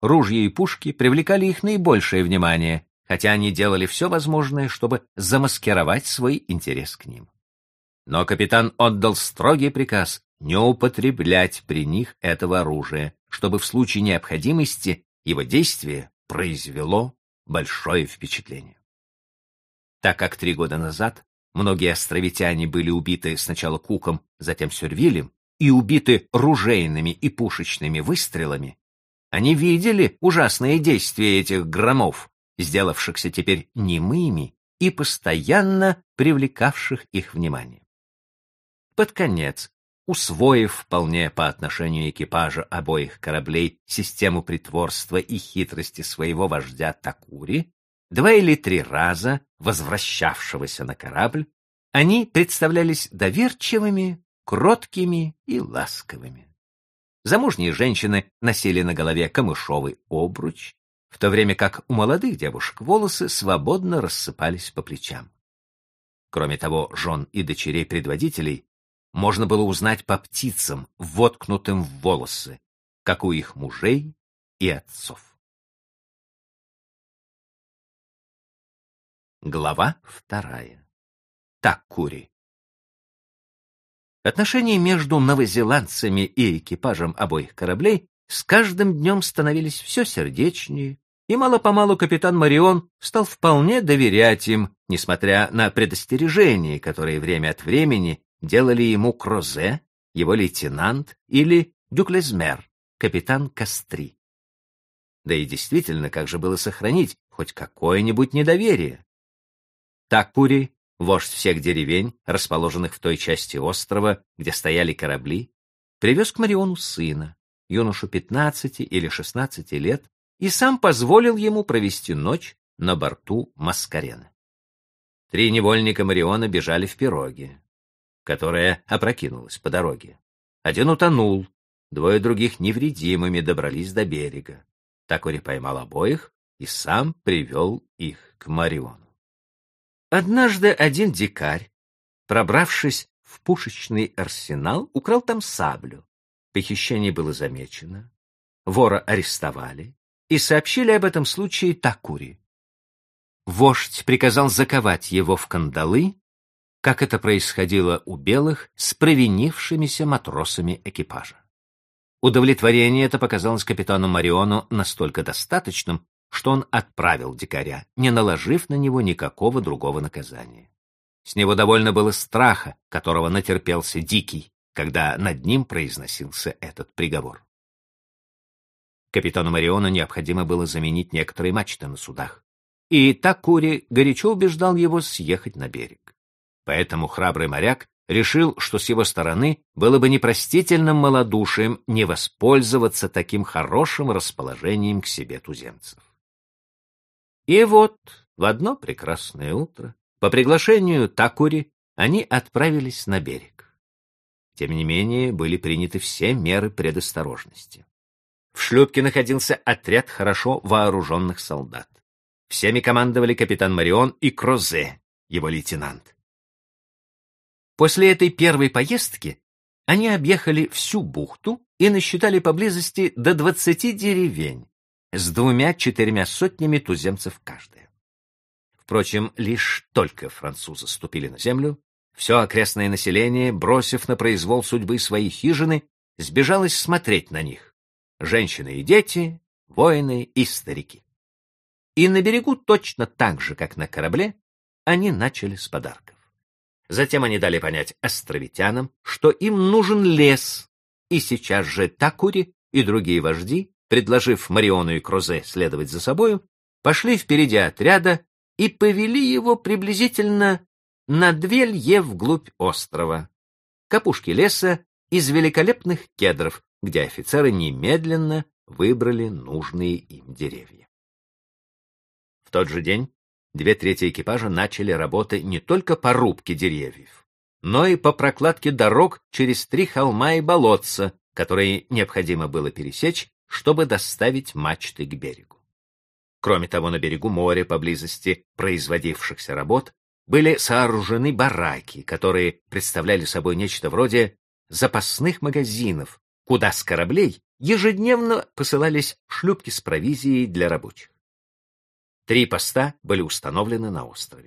ружья и пушки привлекали их наибольшее внимание, хотя они делали все возможное, чтобы замаскировать свой интерес к ним. Но капитан отдал строгий приказ не употреблять при них этого оружия, чтобы в случае необходимости его действие произвело большое впечатление. Так как три года назад многие островитяне были убиты сначала Куком, затем Сюрвилем, и убиты ружейными и пушечными выстрелами, они видели ужасные действия этих громов, сделавшихся теперь немыми и постоянно привлекавших их внимание. Под конец, усвоив вполне по отношению экипажа обоих кораблей систему притворства и хитрости своего вождя Такури, два или три раза возвращавшегося на корабль, они представлялись доверчивыми, кроткими и ласковыми. Замужние женщины носили на голове камышовый обруч, в то время как у молодых девушек волосы свободно рассыпались по плечам. Кроме того, жен и дочерей предводителей можно было узнать по птицам, воткнутым в волосы, как у их мужей и отцов. Глава вторая. Таккури. Отношения между новозеландцами и экипажем обоих кораблей с каждым днем становились все сердечнее, и мало-помалу капитан Марион стал вполне доверять им, несмотря на предостережения, которые время от времени делали ему Крозе, его лейтенант или Дюклезмер, капитан Кастри. Да и действительно, как же было сохранить хоть какое-нибудь недоверие? Такпури, вождь всех деревень, расположенных в той части острова, где стояли корабли, привез к Мариону сына, юношу 15 или 16 лет, и сам позволил ему провести ночь на борту Маскарена. Три невольника Мариона бежали в пироге, которая опрокинулась по дороге. Один утонул, двое других невредимыми добрались до берега. Такори поймал обоих и сам привел их к Мариону. Однажды один дикарь, пробравшись в пушечный арсенал, украл там саблю. Похищение было замечено, вора арестовали и сообщили об этом случае Такури. Вождь приказал заковать его в кандалы, как это происходило у белых с провинившимися матросами экипажа. Удовлетворение это показалось капитану Мариону настолько достаточным, что он отправил дикаря, не наложив на него никакого другого наказания. С него довольно было страха, которого натерпелся Дикий, когда над ним произносился этот приговор. Капитану Мариона необходимо было заменить некоторые мачты на судах, и Такури горячо убеждал его съехать на берег. Поэтому храбрый моряк решил, что с его стороны было бы непростительным малодушием не воспользоваться таким хорошим расположением к себе туземцев. И вот в одно прекрасное утро по приглашению Такури они отправились на берег. Тем не менее, были приняты все меры предосторожности. В шлюпке находился отряд хорошо вооруженных солдат. Всеми командовали капитан Марион и Крозе, его лейтенант. После этой первой поездки они объехали всю бухту и насчитали поблизости до двадцати деревень, с двумя-четырьмя сотнями туземцев каждая. Впрочем, лишь только французы ступили на землю, все окрестное население, бросив на произвол судьбы свои хижины, сбежалось смотреть на них. Женщины и дети, воины и старики. И на берегу точно так же, как на корабле, они начали с подарков. Затем они дали понять островитянам, что им нужен лес, и сейчас же Такури и другие вожди предложив Мариону и Крозе следовать за собою, пошли впереди отряда и повели его приблизительно на две лье вглубь острова, к опушке леса из великолепных кедров, где офицеры немедленно выбрали нужные им деревья. В тот же день две трети экипажа начали работы не только по рубке деревьев, но и по прокладке дорог через три холма и болотца, которые необходимо было пересечь чтобы доставить мачты к берегу. Кроме того, на берегу моря, поблизости производившихся работ, были сооружены бараки, которые представляли собой нечто вроде запасных магазинов, куда с кораблей ежедневно посылались шлюпки с провизией для рабочих. Три поста были установлены на острове.